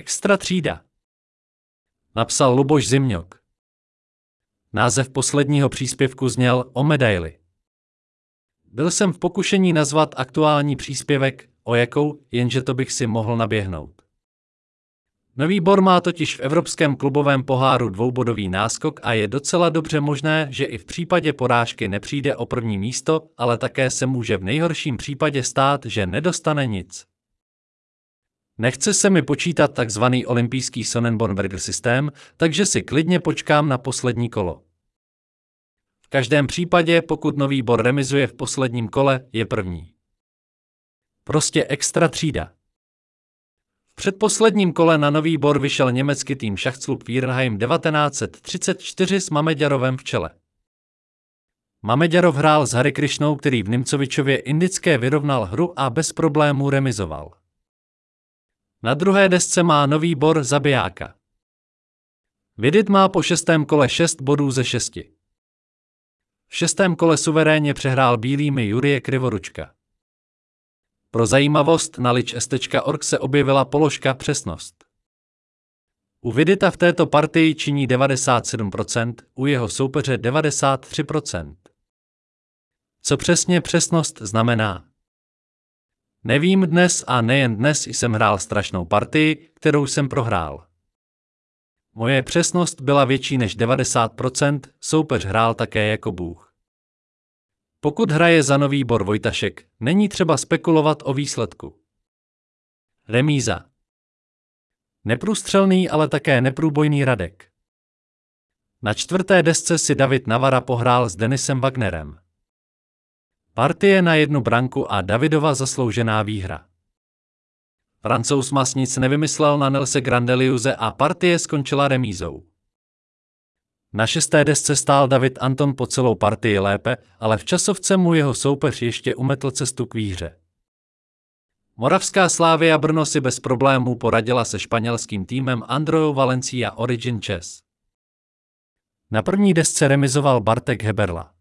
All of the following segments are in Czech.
Extra třída. Napsal Luboš Zimňok. Název posledního příspěvku zněl o medaili. Byl jsem v pokušení nazvat aktuální příspěvek o jakou, jenže to bych si mohl naběhnout. Nový Bor má totiž v Evropském klubovém poháru dvoubodový náskok a je docela dobře možné, že i v případě porážky nepřijde o první místo, ale také se může v nejhorším případě stát, že nedostane nic. Nechce se mi počítat takzvaný olympijský Sonnenbornberger systém, takže si klidně počkám na poslední kolo. V každém případě, pokud nový bor remizuje v posledním kole, je první. Prostě extra třída. V předposledním kole na nový bor vyšel německý tým Schachtsklub Wierheim 1934 s Mameďarovem v čele. Mameďarov hrál s Harry Krišnou, který v Nimcovičově indické vyrovnal hru a bez problémů remizoval. Na druhé desce má nový bor zabijáka. Vidit má po šestém kole 6 bodů ze šesti. V šestém kole suverénně přehrál bílými Jurie Krivoručka. Pro zajímavost na lič.org se objevila položka přesnost. U Vidita v této partii činí 97%, u jeho soupeře 93%. Co přesně přesnost znamená? Nevím dnes a nejen dnes jsem hrál strašnou partii, kterou jsem prohrál. Moje přesnost byla větší než 90%, soupeř hrál také jako bůh. Pokud hraje za nový bor Vojtašek, není třeba spekulovat o výsledku. Remíza. Neprůstřelný, ale také neprůbojný Radek. Na čtvrté desce si David Navara pohrál s Denisem Wagnerem. Partie na jednu branku a Davidova zasloužená výhra. Francouz Mas nic nevymyslel na Nelse Grandeliuze a partie skončila remízou. Na šesté desce stál David Anton po celou partii lépe, ale v časovce mu jeho soupeř ještě umetl cestu k výhře. Moravská Slávia Brno si bez problémů poradila se španělským týmem Androjo Valencia Origin Chess. Na první desce remizoval Bartek Heberla.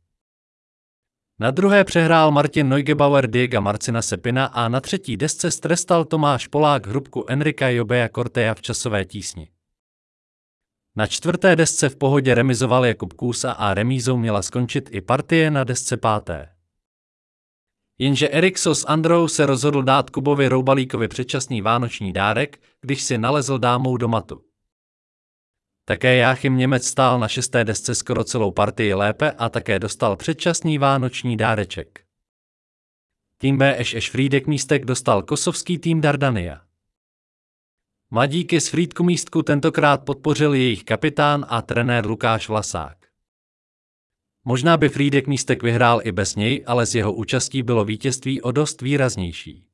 Na druhé přehrál Martin Neugebauer Diego Marcina Sepina a na třetí desce strestal Tomáš Polák hrubku Enrika Jobeja Cortea v časové tísni. Na čtvrté desce v pohodě remizoval Jakub Kůsa a remízou měla skončit i partie na desce páté. Jenže Erikso s Androu se rozhodl dát Kubovi Roubalíkovi předčasný vánoční dárek, když si nalezl dámou do matu. Také Jáchym Němec stál na šesté desce skoro celou partii lépe a také dostal předčasný vánoční dáreček. Tým BŠ Friedek místek dostal kosovský tým Dardania. Mladíky z Frýdku místku tentokrát podpořil jejich kapitán a trenér Lukáš Vlasák. Možná by Frýdek místek vyhrál i bez něj, ale s jeho účastí bylo vítězství o dost výraznější.